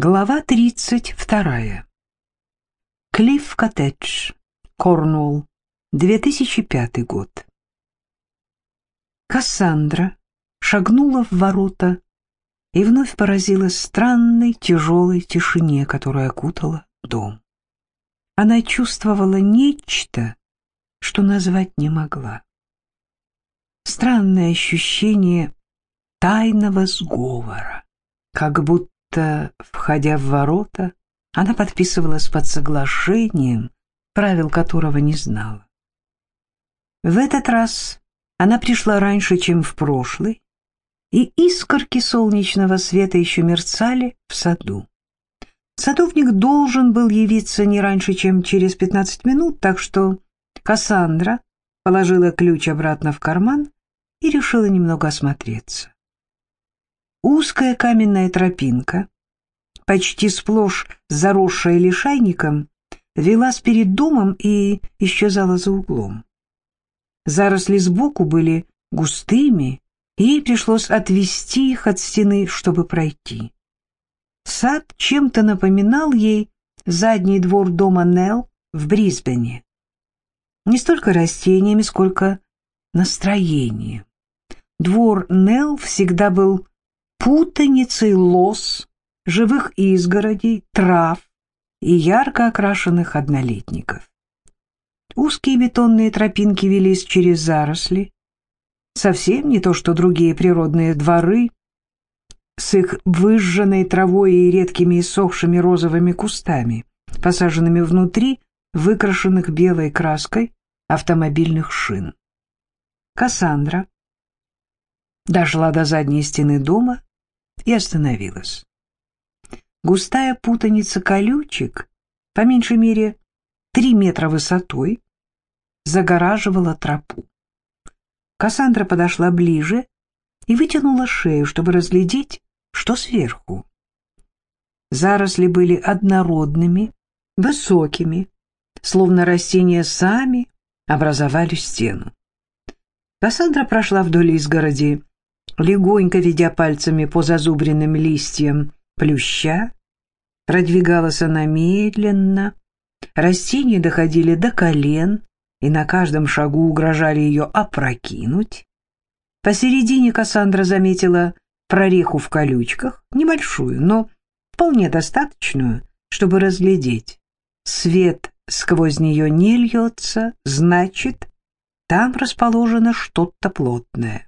Глава 32. Клифф Коттедж, Корнуолл, 2005 год. Кассандра шагнула в ворота и вновь поразилась странной тяжелой тишине, которая окутала дом. Она чувствовала нечто, что назвать не могла. Странное ощущение тайного сговора, как будто будто, входя в ворота, она подписывалась под соглашением, правил которого не знала. В этот раз она пришла раньше, чем в прошлый, и искорки солнечного света еще мерцали в саду. Садовник должен был явиться не раньше, чем через пятнадцать минут, так что Кассандра положила ключ обратно в карман и решила немного осмотреться. Узкая каменная тропинка, почти сплошь заросшая лишайником, велась перед домом и исчезала за углом. Заросли сбоку были густыми, и ей пришлось отвести их от стены, чтобы пройти. Сад чем-то напоминал ей задний двор дома Нелл в Брисбене. Не столько растениями, сколько настроением. Двор Нелл всегда был путаницей лос, живых изгородей, трав и ярко окрашенных однолетников. Узкие бетонные тропинки велись через заросли, совсем не то, что другие природные дворы, с их выжженной травой и редкими иссохшими розовыми кустами, посаженными внутри выкрашенных белой краской автомобильных шин. Кассандра дошла до задней стены дома и остановилась. Густая путаница колючек, по меньшей мере три метра высотой, загораживала тропу. Кассандра подошла ближе и вытянула шею, чтобы разглядеть, что сверху. Заросли были однородными, высокими, словно растения сами образовали стену. Кассандра прошла вдоль изгороди, легонько ведя пальцами по зазубренным листьям плюща. Продвигалась она медленно. Растения доходили до колен и на каждом шагу угрожали ее опрокинуть. Посередине Кассандра заметила прореху в колючках, небольшую, но вполне достаточную, чтобы разглядеть. Свет сквозь нее не льется, значит, там расположено что-то плотное.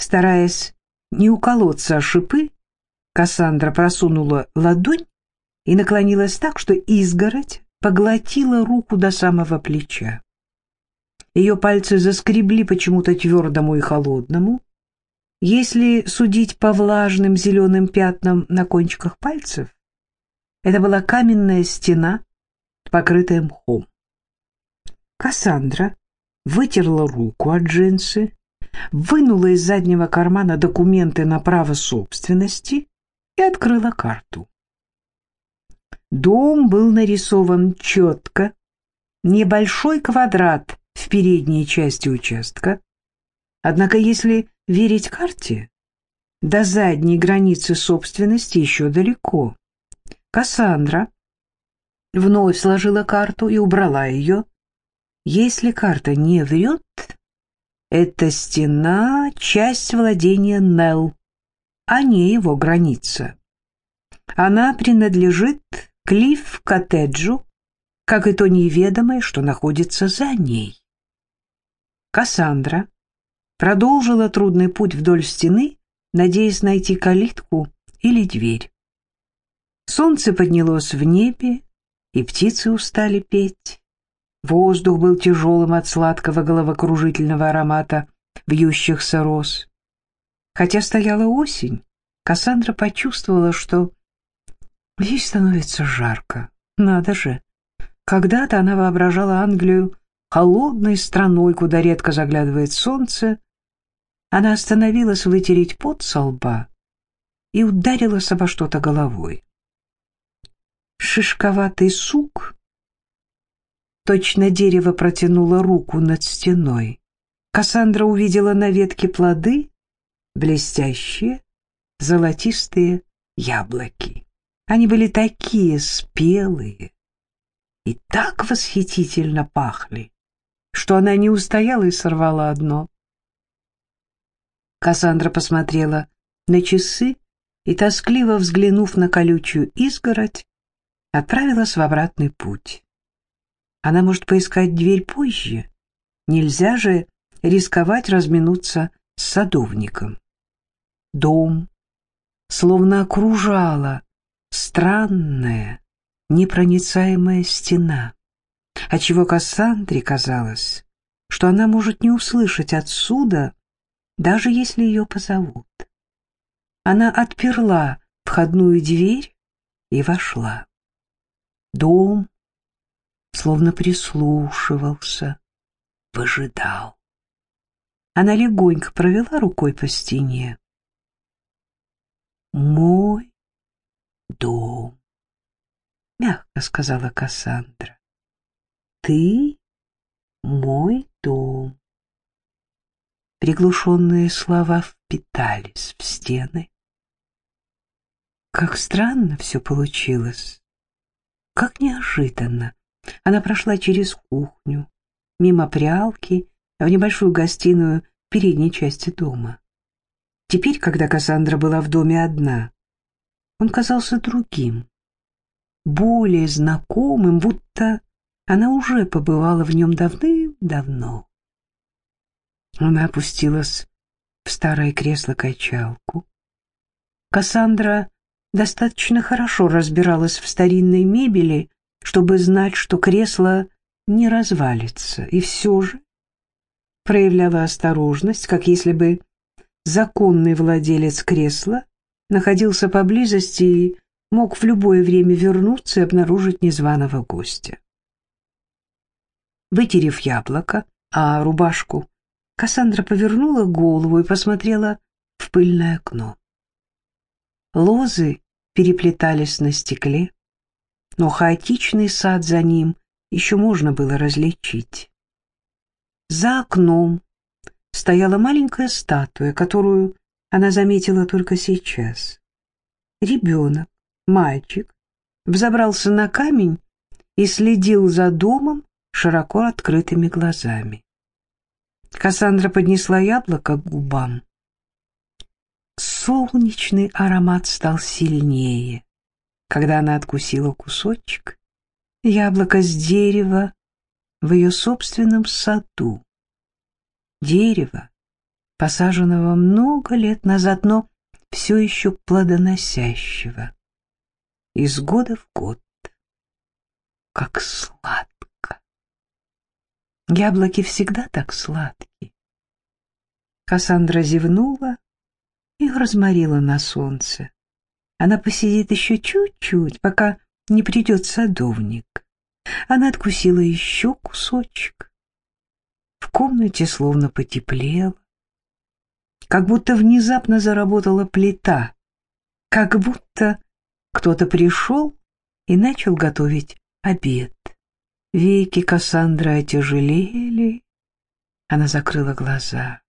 Стараясь не уколоться о шипы, Кассандра просунула ладонь и наклонилась так, что изгородь поглотила руку до самого плеча. Ее пальцы заскребли почему-то твердому и холодному. Если судить по влажным зеленым пятнам на кончиках пальцев, это была каменная стена, покрытая мхом. Кассандра вытерла руку от джинсы, вынула из заднего кармана документы на право собственности и открыла карту. Дом был нарисован четко, небольшой квадрат в передней части участка. Однако, если верить карте, до задней границы собственности еще далеко. Кассандра вновь сложила карту и убрала ее. Если карта не врет, эта стена — часть владения Нелл, а не его граница. Она принадлежит Клифф-коттеджу, как и то неведомое, что находится за ней. Кассандра продолжила трудный путь вдоль стены, надеясь найти калитку или дверь. Солнце поднялось в небе, и птицы устали петь. Воздух был тяжелым от сладкого головокружительного аромата вьющихся роз. Хотя стояла осень, Кассандра почувствовала, что ей становится жарко. Надо же! Когда-то она воображала Англию холодной страной, куда редко заглядывает солнце. Она остановилась вытереть пот со лба и ударилась обо что-то головой. Шишковатый сук Точно дерево протянуло руку над стеной. Кассандра увидела на ветке плоды, блестящие, золотистые яблоки. Они были такие спелые и так восхитительно пахли, что она не устояла и сорвала одно. Кассандра посмотрела на часы и, тоскливо взглянув на колючую изгородь, отправилась в обратный путь. Она может поискать дверь позже. Нельзя же рисковать разминуться с садовником. Дом словно окружала странная, непроницаемая стена, отчего Кассандре казалось, что она может не услышать отсюда, даже если ее позовут. Она отперла входную дверь и вошла. Дом словно прислушивался, выжидал. Она легонько провела рукой по стене. «Мой дом», — мягко сказала Кассандра. «Ты мой дом». Приглушенные слова впитались в стены. Как странно все получилось. Как неожиданно. Она прошла через кухню, мимо прялки, в небольшую гостиную передней части дома. Теперь, когда Кассандра была в доме одна, он казался другим, более знакомым, будто она уже побывала в нем давным-давно. Она опустилась в старое кресло-качалку. Кассандра достаточно хорошо разбиралась в старинной мебели, чтобы знать, что кресло не развалится, и все же проявляла осторожность, как если бы законный владелец кресла находился поблизости и мог в любое время вернуться и обнаружить незваного гостя. Вытерев яблоко, а рубашку, Кассандра повернула голову и посмотрела в пыльное окно. Лозы переплетались на стекле, но хаотичный сад за ним еще можно было различить. За окном стояла маленькая статуя, которую она заметила только сейчас. Ребенок, мальчик, взобрался на камень и следил за домом широко открытыми глазами. Кассандра поднесла яблоко к губам. Солнечный аромат стал сильнее, когда она откусила кусочек. Яблоко с дерева в ее собственном саду. Дерево, посаженного много лет назад, но все еще плодоносящего. Из года в год. Как сладко. Яблоки всегда так сладкие. Кассандра зевнула и разморила на солнце. Она посидит еще чуть-чуть, пока не придет садовник. Она откусила еще кусочек. В комнате словно потеплело, как будто внезапно заработала плита, как будто кто-то пришел и начал готовить обед. Веки Кассандры отяжелели, она закрыла глаза.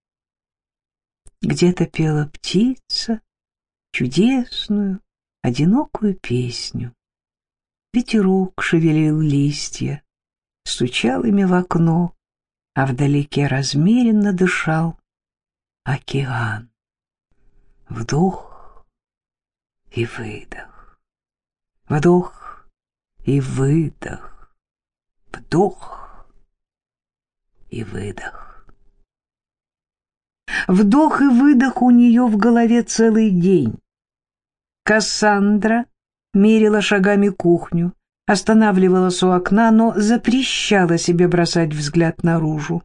Где-то пела птица чудесную, одинокую песню. Ветерок шевелил листья, стучал ими в окно, а вдалеке размеренно дышал океан. Вдох и выдох, вдох и выдох, вдох и выдох. Вдох и выдох у нее в голове целый день. Кассандра мерила шагами кухню, останавливалась у окна, но запрещала себе бросать взгляд наружу.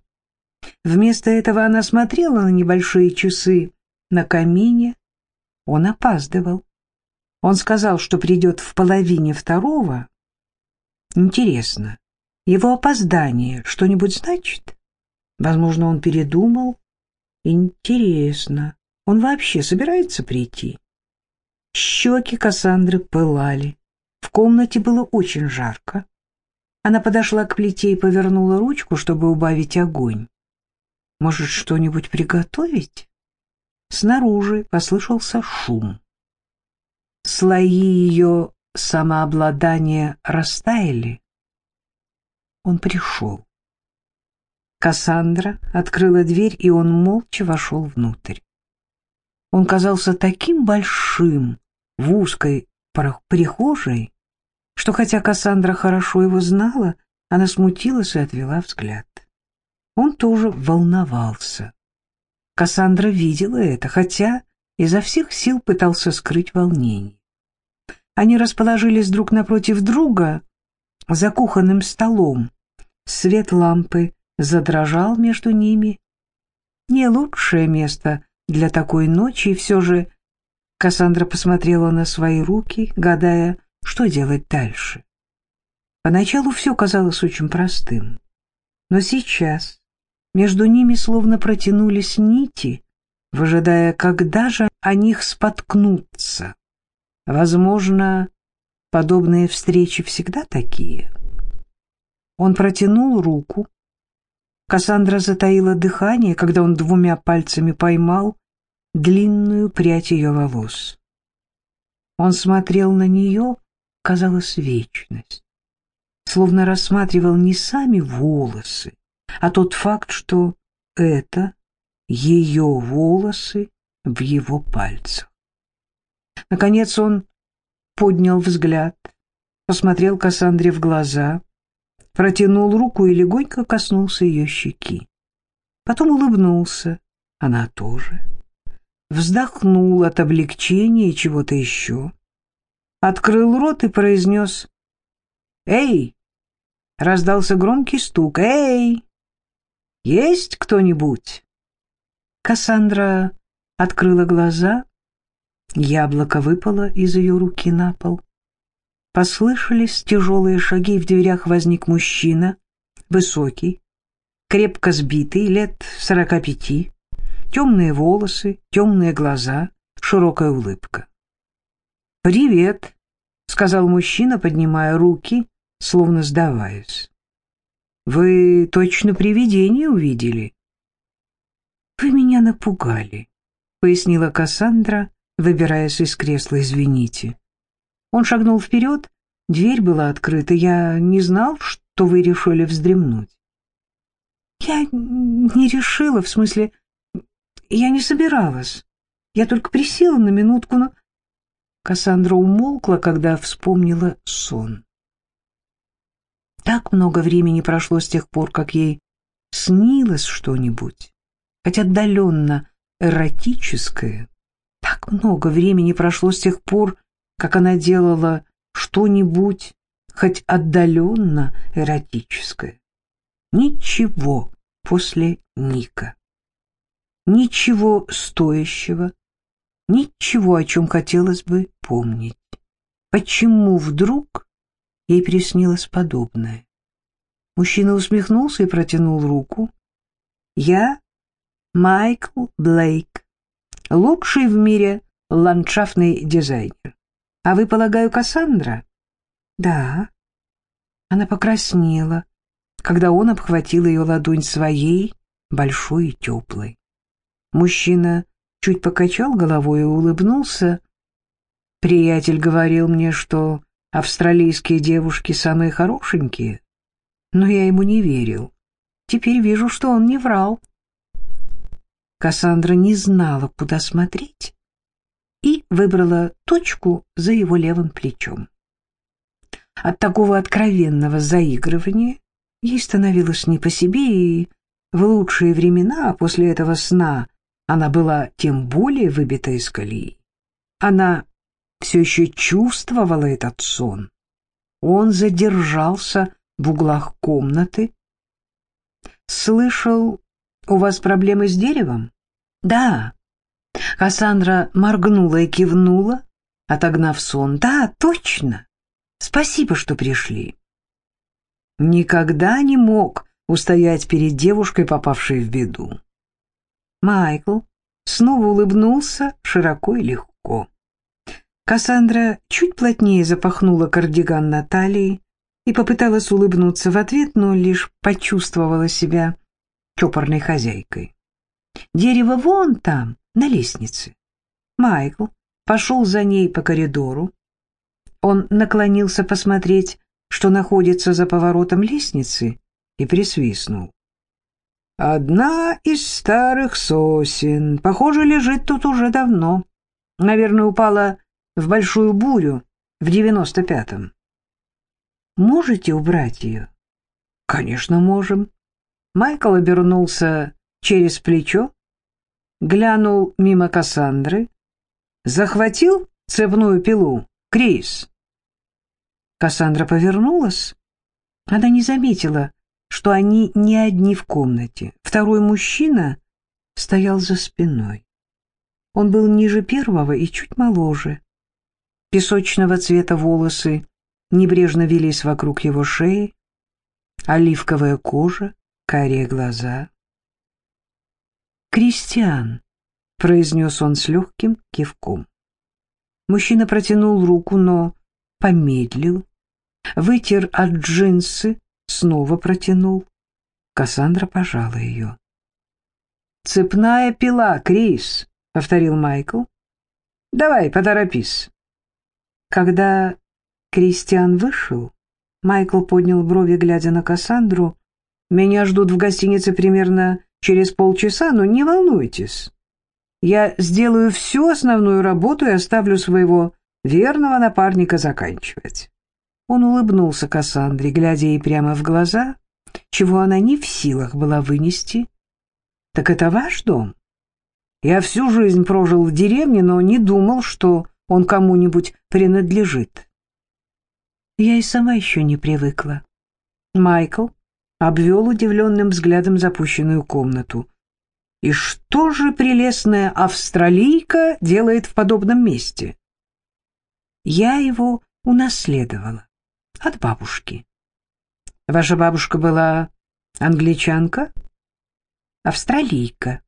Вместо этого она смотрела на небольшие часы на камине. Он опаздывал. Он сказал, что придет в половине второго. Интересно, его опоздание что-нибудь значит? Возможно, он передумал. Интересно, он вообще собирается прийти? Щеки Кассандры пылали. В комнате было очень жарко. Она подошла к плите и повернула ручку, чтобы убавить огонь. Может, что-нибудь приготовить? Снаружи послышался шум. Слои ее самообладания растаяли, он пришел. Кассандра открыла дверь, и он молча вошел внутрь. Он казался таким большим в узкой прихожей, что хотя Кассандра хорошо его знала, она смутилась и отвела взгляд. Он тоже волновался. Кассандра видела это, хотя изо всех сил пытался скрыть волнение. Они расположились друг напротив друга за кухонным столом. Свет лампы задрожал между ними. Не лучшее место для такой ночи, и все же Кассандра посмотрела на свои руки, гадая, что делать дальше. Поначалу все казалось очень простым, но сейчас между ними словно протянулись нити, выжидая, когда же о них споткнуться. Возможно, подобные встречи всегда такие. Он протянул руку. Кассандра затаила дыхание, когда он двумя пальцами поймал длинную прядь ее волос. Он смотрел на нее, казалось, вечность, словно рассматривал не сами волосы, а тот факт, что это ее волосы в его пальцах. Наконец он поднял взгляд, посмотрел Кассандре в глаза, протянул руку и легонько коснулся ее щеки. Потом улыбнулся, она тоже. Вздохнул от облегчения и чего-то еще. Открыл рот и произнес «Эй!» Раздался громкий стук «Эй!» «Есть кто-нибудь?» Кассандра открыла глаза, яблоко выпало из ее руки на пол. Послышались тяжелые шаги, в дверях возник мужчина, высокий, крепко сбитый, лет сорока пяти, темные волосы, темные глаза, широкая улыбка. «Привет», — сказал мужчина, поднимая руки, словно сдаваясь. «Вы точно привидение увидели?» «Вы меня напугали», — пояснила Кассандра, выбираясь из кресла, извините. Он шагнул вперед, дверь была открыта, я не знал, что вы решили вздремнуть. «Я не решила, в смысле, я не собиралась. Я только присела на минутку, но...» Кассандра умолкла, когда вспомнила сон. Так много времени прошло с тех пор, как ей снилось что-нибудь хоть отдаленно эротическое. Так много времени прошло с тех пор, как она делала что-нибудь, хоть отдаленно эротическое. Ничего после Ника. Ничего стоящего, ничего, о чем хотелось бы помнить. Почему вдруг ей приснилось подобное? Мужчина усмехнулся и протянул руку. «Я Майкл Блейк, лучший в мире ландшафтный дизайнер. А вы, полагаю, Кассандра? Да. Она покраснела, когда он обхватил ее ладонь своей, большой и теплой. Мужчина чуть покачал головой и улыбнулся. Приятель говорил мне, что австралийские девушки самые хорошенькие, но я ему не верил. Теперь вижу, что он не врал. Кассандра не знала, куда смотреть, и выбрала точку за его левым плечом. От такого откровенного заигрывания ей становилось не по себе, и в лучшие времена после этого сна она была тем более выбита из колеи. Она все еще чувствовала этот сон. Он задержался в углах комнаты, слышал «У вас проблемы с деревом?» «Да». Кассандра моргнула и кивнула, отогнав сон. «Да, точно. Спасибо, что пришли». Никогда не мог устоять перед девушкой, попавшей в беду. Майкл снова улыбнулся широко и легко. Кассандра чуть плотнее запахнула кардиган на талии и попыталась улыбнуться в ответ, но лишь почувствовала себя чопорной хозяйкой. Дерево вон там, на лестнице. Майкл пошел за ней по коридору. Он наклонился посмотреть, что находится за поворотом лестницы, и присвистнул. «Одна из старых сосен. Похоже, лежит тут уже давно. Наверное, упала в большую бурю в девяносто пятом. Можете убрать ее?» «Конечно, можем». Майкл обернулся через плечо, глянул мимо Кассандры, захватил цепную пилу. «Крис!» Кассандра повернулась. Она не заметила, что они не одни в комнате. Второй мужчина стоял за спиной. Он был ниже первого и чуть моложе. Песочного цвета волосы небрежно велись вокруг его шеи, оливковая кожа, карие глаза. «Кристиан», — произнес он с легким кивком. Мужчина протянул руку, но помедлил, вытер от джинсы, снова протянул. Кассандра пожала ее. «Цепная пила, Крис», — повторил Майкл. «Давай, поторопись». Когда Кристиан вышел, Майкл поднял брови, глядя на Кассандру. «Меня ждут в гостинице примерно через полчаса, но не волнуйтесь. Я сделаю всю основную работу и оставлю своего верного напарника заканчивать». Он улыбнулся Кассандре, глядя ей прямо в глаза, чего она не в силах была вынести. «Так это ваш дом? Я всю жизнь прожил в деревне, но не думал, что он кому-нибудь принадлежит». Я и сама еще не привыкла. Майкл обвел удивленным взглядом запущенную комнату. «И что же прелестная австралийка делает в подобном месте?» «Я его унаследовала от бабушки». «Ваша бабушка была англичанка?» «Австралийка.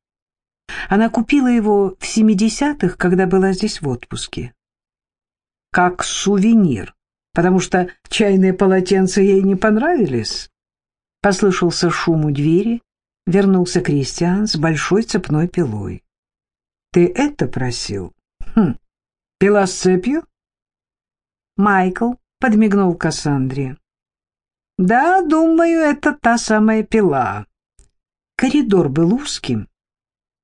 Она купила его в семидесятых, когда была здесь в отпуске». «Как сувенир, потому что чайные полотенца ей не понравились?» Послышался шум у двери, вернулся Кристиан с большой цепной пилой. «Ты это просил?» «Хм, пила с цепью?» Майкл подмигнул Кассандре. «Да, думаю, это та самая пила». Коридор был узким,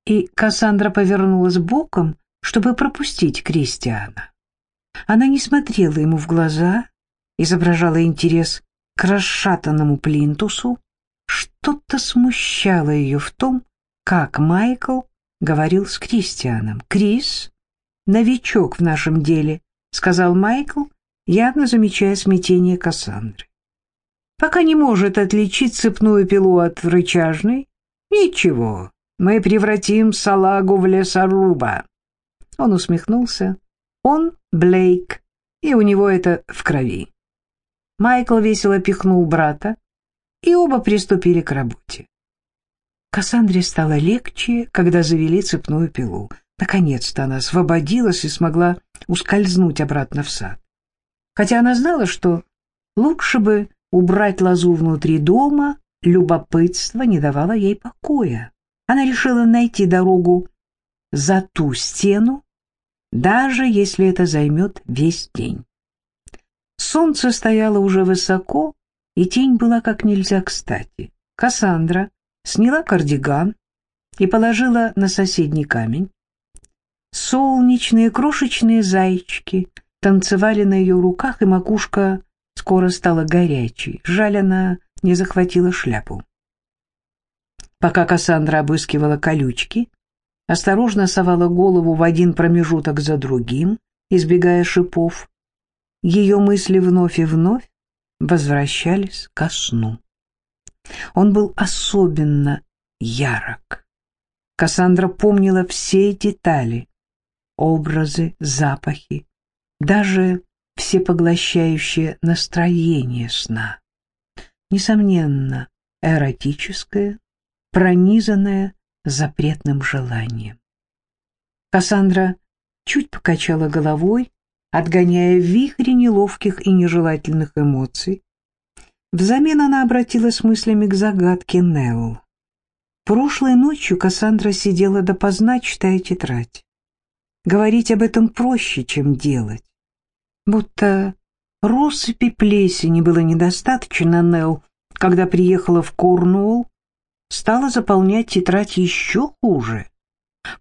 и Кассандра повернулась боком, чтобы пропустить Кристиана. Она не смотрела ему в глаза, изображала интерес к расшатанному плинтусу, что-то смущало ее в том, как Майкл говорил с Кристианом. «Крис — новичок в нашем деле», — сказал Майкл, явно замечая смятение Кассандры. «Пока не может отличить цепную пилу от рычажной. Ничего, мы превратим салагу в лесоруба». Он усмехнулся. Он Блейк, и у него это в крови. Майкл весело пихнул брата, и оба приступили к работе. Кассандре стало легче, когда завели цепную пилу. Наконец-то она освободилась и смогла ускользнуть обратно в сад. Хотя она знала, что лучше бы убрать лозу внутри дома, любопытство не давало ей покоя. Она решила найти дорогу за ту стену, даже если это займет весь день. Солнце стояло уже высоко, и тень была как нельзя кстати. Кассандра сняла кардиган и положила на соседний камень. Солнечные крошечные зайчики танцевали на ее руках, и макушка скоро стала горячей. Жаль, она не захватила шляпу. Пока Кассандра обыскивала колючки, осторожно совала голову в один промежуток за другим, избегая шипов, ее мысли вновь и вновь возвращались ко сну. Он был особенно ярок. Кассандра помнила все детали, образы, запахи, даже всепоглощающее настроение сна. Несомненно, эротическое, пронизанное запретным желанием. Кассандра чуть покачала головой, отгоняя вихри неловких и нежелательных эмоций. Взамен она обратилась мыслями к загадке Нелл. Прошлой ночью Кассандра сидела допоздна, читая тетрадь. Говорить об этом проще, чем делать. Будто россыпи плесени было недостаточно, Нелл, когда приехала в Корнуолл, стала заполнять тетрадь еще хуже.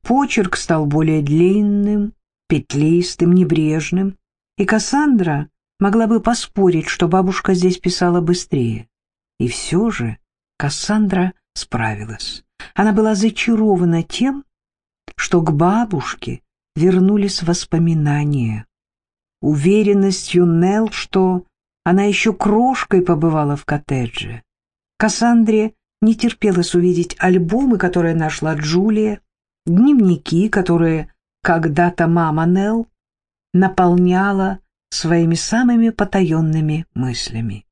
Почерк стал более длинным, петлистым, небрежным, и Кассандра могла бы поспорить, что бабушка здесь писала быстрее. И все же Кассандра справилась. Она была зачарована тем, что к бабушке вернулись воспоминания. Уверенностью Нелл, что она еще крошкой побывала в коттедже. Кассандре не терпелось увидеть альбомы, которые нашла Джулия, дневники, которые когда-то мама Нелл наполняла своими самыми потаенными мыслями.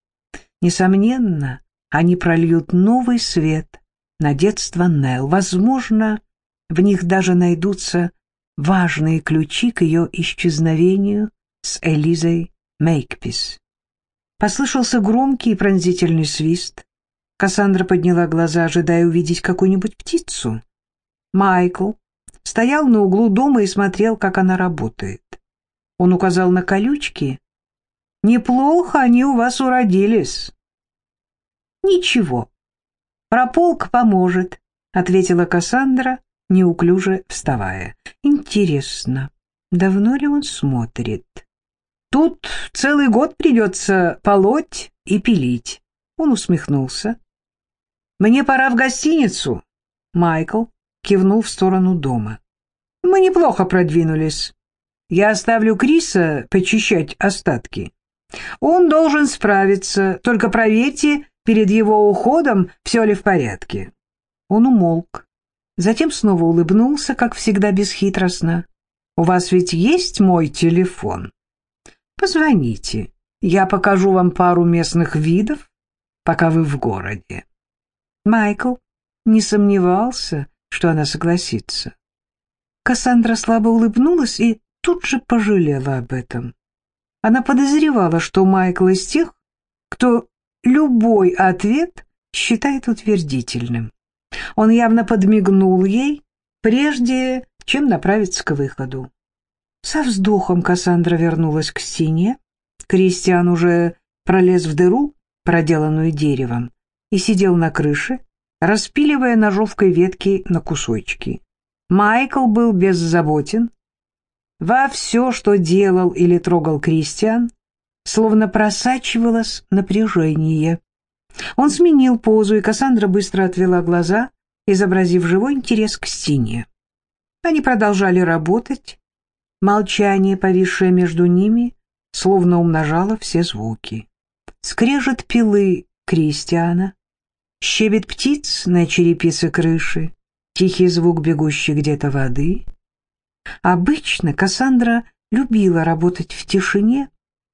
Несомненно, они прольют новый свет на детство Нелл. Возможно, в них даже найдутся важные ключи к ее исчезновению с Элизой Мейкпис. Послышался громкий и пронзительный свист. Кассандра подняла глаза, ожидая увидеть какую-нибудь птицу. Майкл стоял на углу дома и смотрел, как она работает. Он указал на колючки. «Неплохо они у вас уродились». «Ничего, прополк поможет», — ответила Кассандра, неуклюже вставая. «Интересно, давно ли он смотрит?» «Тут целый год придется полоть и пилить», — он усмехнулся. «Мне пора в гостиницу», — Майкл кивнул в сторону дома. «Мы неплохо продвинулись. Я оставлю Криса почищать остатки. Он должен справиться, только проверьте перед его уходом, все ли в порядке». Он умолк, затем снова улыбнулся, как всегда бесхитростно. «У вас ведь есть мой телефон? Позвоните, я покажу вам пару местных видов, пока вы в городе». Майкл не сомневался, что она согласится. Кассандра слабо улыбнулась и тут же пожалела об этом. Она подозревала, что Майкл из тех, кто любой ответ считает утвердительным. Он явно подмигнул ей, прежде чем направиться к выходу. Со вздохом Кассандра вернулась к стене. Кристиан уже пролез в дыру, проделанную деревом, и сидел на крыше, распиливая ножовкой ветки на кусочки. Майкл был беззаботен, во все, что делал или трогал Кристиан, словно просачивалось напряжение. Он сменил позу, и Кассандра быстро отвела глаза, изобразив живой интерес к стене. Они продолжали работать. Молчание, повисшее между ними, словно умножало все звуки. Скрежет пилы Кристиана, щебет птиц на черепице крыши, тихий звук бегущей где-то воды — Обычно Кассандра любила работать в тишине,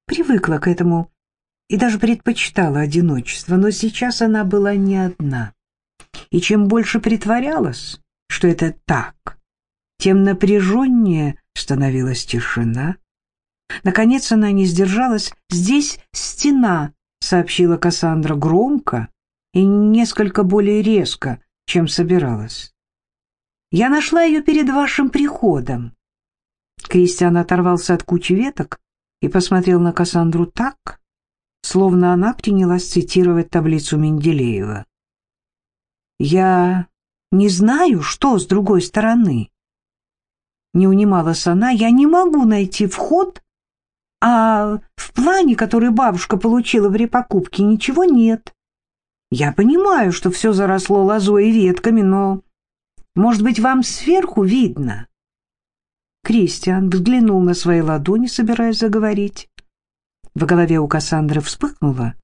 привыкла к этому и даже предпочитала одиночество, но сейчас она была не одна. И чем больше притворялась, что это так, тем напряженнее становилась тишина. Наконец она не сдержалась. «Здесь стена», — сообщила Кассандра громко и несколько более резко, чем собиралась. Я нашла ее перед вашим приходом. Кристиан оторвался от кучи веток и посмотрел на Кассандру так, словно она принялась цитировать таблицу Менделеева. «Я не знаю, что с другой стороны». Не унималась она, «я не могу найти вход, а в плане, который бабушка получила в репокупке, ничего нет. Я понимаю, что все заросло лозой и ветками, но может быть, вам сверху видно?» Кристиан взглянул на свои ладони, собираясь заговорить. В голове у Кассандры вспыхнуло.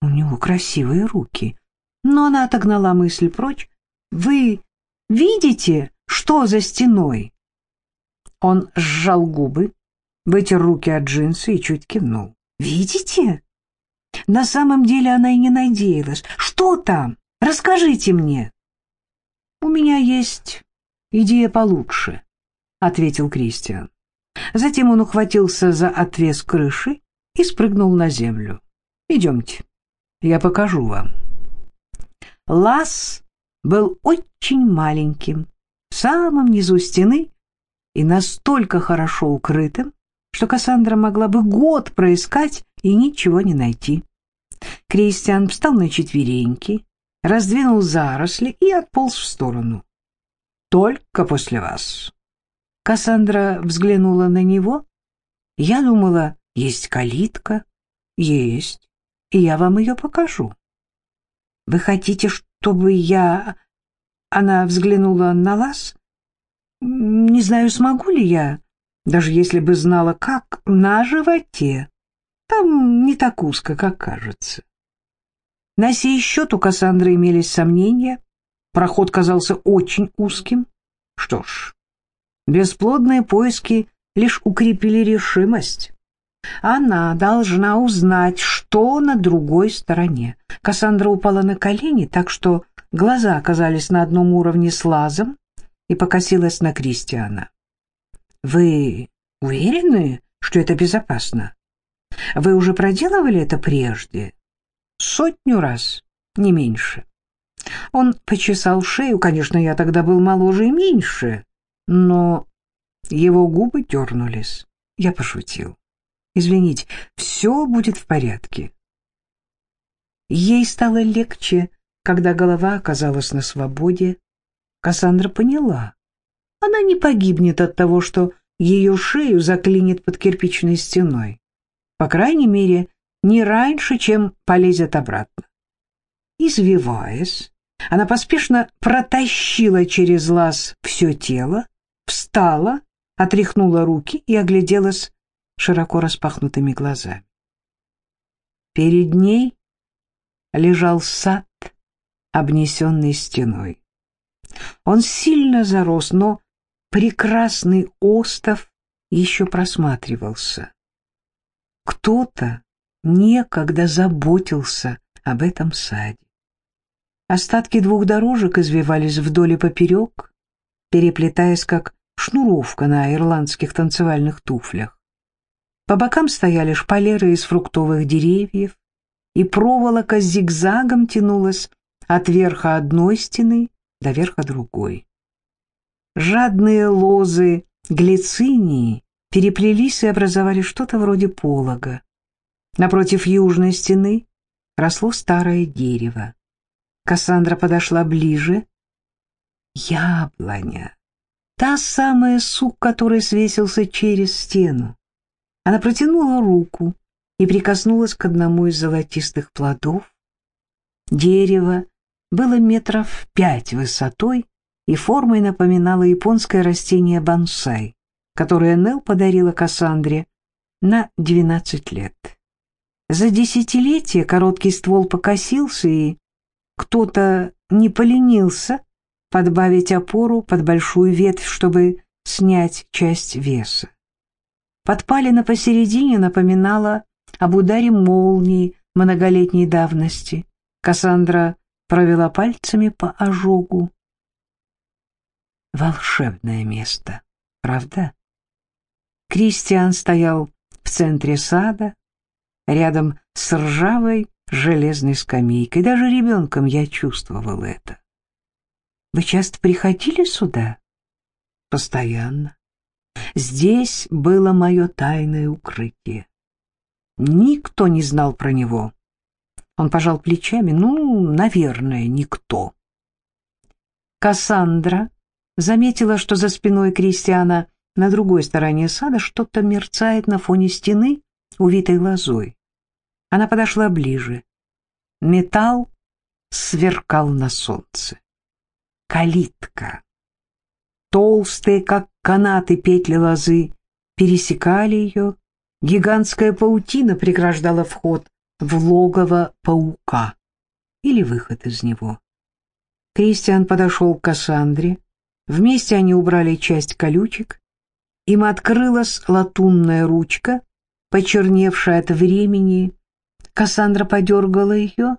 У него красивые руки. Но она отогнала мысль прочь. «Вы видите, что за стеной?» Он сжал губы, вытер руки от джинсы и чуть кивнул. «Видите?» На самом деле она и не надеялась. «Что там? Расскажите мне!» «У меня есть идея получше», — ответил Кристиан. Затем он ухватился за отвес крыши и спрыгнул на землю. «Идемте, я покажу вам». Лаз был очень маленьким, в самом низу стены и настолько хорошо укрытым, что Кассандра могла бы год проискать и ничего не найти. Кристиан встал на четвереньки, раздвинул заросли и отполз в сторону. «Только после вас». Кассандра взглянула на него. «Я думала, есть калитка». «Есть, и я вам ее покажу». «Вы хотите, чтобы я...» Она взглянула на лаз. «Не знаю, смогу ли я, даже если бы знала, как, на животе. Там не так узко, как кажется». На сей счет у Кассандры имелись сомнения. Проход казался очень узким. Что ж, бесплодные поиски лишь укрепили решимость. Она должна узнать, что на другой стороне. Кассандра упала на колени, так что глаза оказались на одном уровне с лазом и покосилась на Кристиана. «Вы уверены, что это безопасно? Вы уже проделывали это прежде?» «Сотню раз, не меньше». Он почесал шею, конечно, я тогда был моложе и меньше, но его губы дернулись. Я пошутил. Извините, все будет в порядке. Ей стало легче, когда голова оказалась на свободе. Кассандра поняла. Она не погибнет от того, что ее шею заклинит под кирпичной стеной. По крайней мере, не раньше, чем полезет обратно. Извиваясь, она поспешно протащила через лаз все тело, встала, отряхнула руки и огляделась широко распахнутыми глазами. Перед ней лежал сад, обнесенный стеной. Он сильно зарос, но прекрасный остов еще просматривался. Кто-то некогда заботился об этом саде. Остатки двух дорожек извивались вдоль и поперек, переплетаясь как шнуровка на ирландских танцевальных туфлях. По бокам стояли шпалеры из фруктовых деревьев, и проволока зигзагом тянулась от верха одной стены до верха другой. Жадные лозы глицинии переплелись и образовали что-то вроде полога. Напротив южной стены росло старое дерево. Кассандра подошла ближе. Яблоня. Та самая сук, который свесился через стену. Она протянула руку и прикоснулась к одному из золотистых плодов. Дерево было метров пять высотой и формой напоминало японское растение бонсай, которое Нел подарила Кассандре на двенадцать лет. За десятилетие короткий ствол покосился, и кто-то не поленился подбавить опору под большую ветвь, чтобы снять часть веса. Подпалина посередине напоминала об ударе молнии многолетней давности. Кассандра провела пальцами по ожогу. Волшебное место, правда? Кристиан стоял в центре сада, рядом с ржавой железной скамейкой. Даже ребенком я чувствовал это. Вы часто приходили сюда? Постоянно. Здесь было мое тайное укрытие. Никто не знал про него. Он пожал плечами. Ну, наверное, никто. Кассандра заметила, что за спиной Кристиана на другой стороне сада что-то мерцает на фоне стены, увитой лозой. Она подошла ближе. Металл сверкал на солнце. Калитка. Толстые, как канаты петли лозы, пересекали ее. Гигантская паутина преграждала вход в логово паука или выход из него. Кристиан подошел к Кассандре. Вместе они убрали часть колючек. Им открылась латунная ручка, почерневшая от времени. Кассандра подергала ее.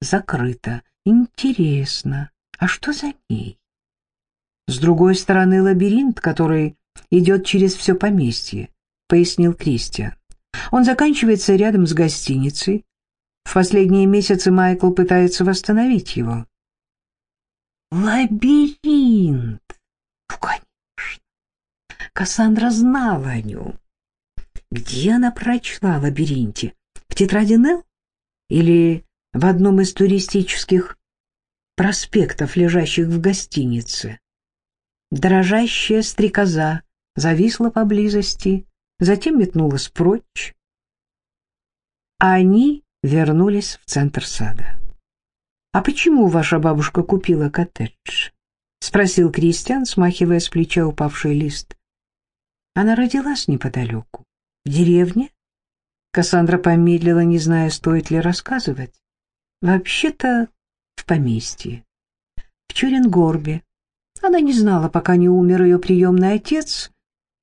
Закрыто. Интересно, а что за ней? С другой стороны лабиринт, который идет через все поместье, пояснил Кристиан. Он заканчивается рядом с гостиницей. В последние месяцы Майкл пытается восстановить его. Лабиринт! Ну, конечно. Кассандра знала о нем. Где она прочла лабиринте? В тетради Нелл? Или в одном из туристических проспектов, лежащих в гостинице? Дрожащая стрекоза зависла поблизости, затем метнулась прочь. А они вернулись в центр сада. «А почему ваша бабушка купила коттедж?» — спросил Кристиан, смахивая с плеча упавший лист. «Она родилась неподалеку, в деревне?» Кассандра помедлила, не зная, стоит ли рассказывать. «Вообще-то в поместье, в Чурингорбе. Она не знала, пока не умер ее приемный отец.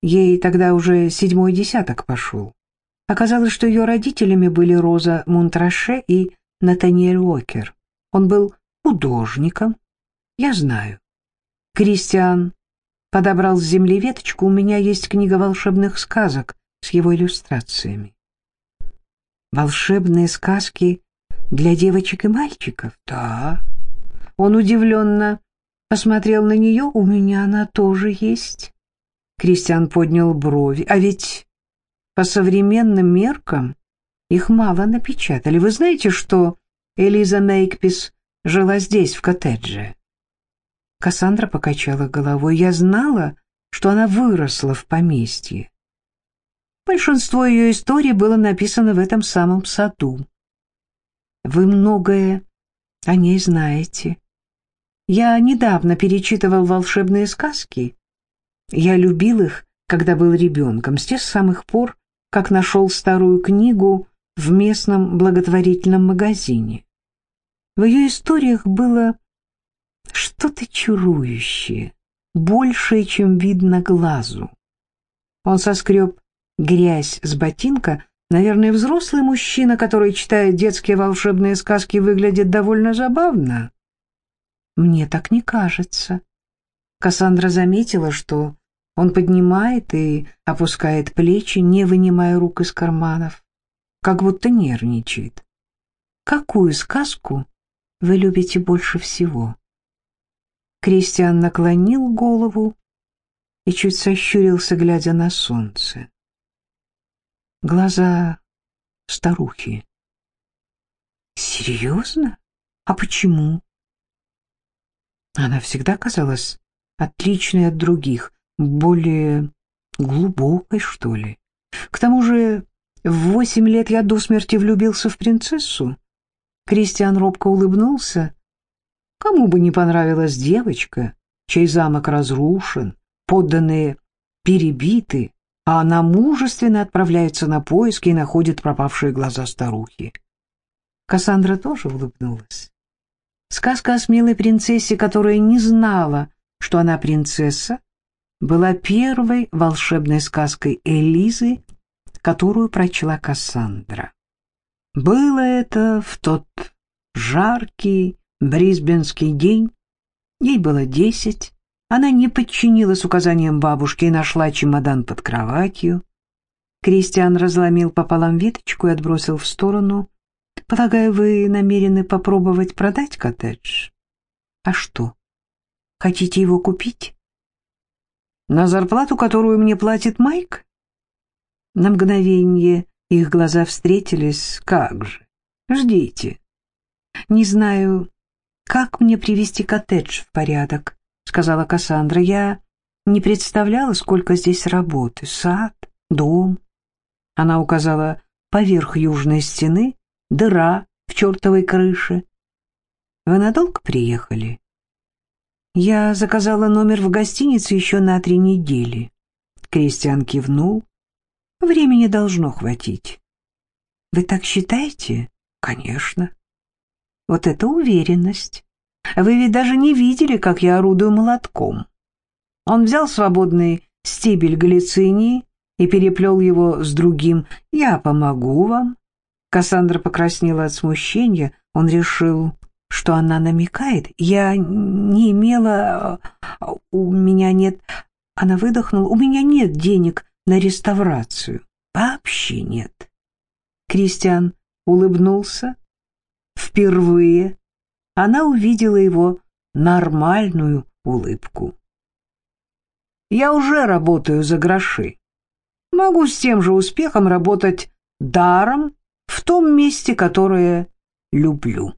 Ей тогда уже седьмой десяток пошел. Оказалось, что ее родителями были Роза Мунтраше и Натаниэль Уокер. Он был художником, я знаю. Кристиан подобрал с земли веточку, у меня есть книга волшебных сказок с его иллюстрациями. Волшебные сказки для девочек и мальчиков? Да. Он удивленно посмотрел на нее, у меня она тоже есть. Кристиан поднял брови. А ведь по современным меркам их мало напечатали. Вы знаете, что Элиза Мейкпис жила здесь, в коттедже? Кассандра покачала головой. Я знала, что она выросла в поместье. Большинство ее историй было написано в этом самом саду. Вы многое о ней знаете. Я недавно перечитывал волшебные сказки. Я любил их, когда был ребенком, с тех самых пор, как нашел старую книгу в местном благотворительном магазине. В ее историях было что-то чарующее, большее, чем видно глазу. Он соскреб грязь с ботинка. Наверное, взрослый мужчина, который читает детские волшебные сказки, выглядит довольно забавно. Мне так не кажется. Кассандра заметила, что он поднимает и опускает плечи, не вынимая рук из карманов, как будто нервничает. «Какую сказку вы любите больше всего?» Кристиан наклонил голову и чуть сощурился, глядя на солнце. Глаза старухи. «Серьезно? А почему?» Она всегда казалась отличной от других, более глубокой, что ли. К тому же в восемь лет я до смерти влюбился в принцессу. Кристиан робко улыбнулся. Кому бы не понравилась девочка, чей замок разрушен, подданные перебиты, а она мужественно отправляется на поиски и находит пропавшие глаза старухи. Кассандра тоже улыбнулась. Сказка о смелой принцессе, которая не знала, что она принцесса, была первой волшебной сказкой Элизы, которую прочла Кассандра. Было это в тот жаркий брисбенский день. Ей было десять. Она не подчинилась указаниям бабушки и нашла чемодан под кроватью. Кристиан разломил пополам веточку и отбросил в сторону. «Полагаю, вы намерены попробовать продать коттедж?» «А что? Хотите его купить?» На зарплату, которую мне платит Майк? На мгновение их глаза встретились. Как же? Ждите. Не знаю, как мне привести коттедж в порядок, сказала Кассандра. Я не представляла, сколько здесь работы. Сад, дом. Она указала поверх южной стены дыра в чертовой крыше. Вы надолго приехали? Я заказала номер в гостинице еще на три недели. Кристиан кивнул. Времени должно хватить. Вы так считаете? Конечно. Вот это уверенность. Вы ведь даже не видели, как я орудую молотком. Он взял свободный стебель галицинии и переплел его с другим. «Я помогу вам». Кассандра покраснела от смущения. Он решил, что она намекает. Я не имела... У меня нет... Она выдохнула. У меня нет денег на реставрацию. Вообще нет. Кристиан улыбнулся. Впервые она увидела его нормальную улыбку. «Я уже работаю за гроши. могу с тем же успехом работать даром в том месте, которое люблю.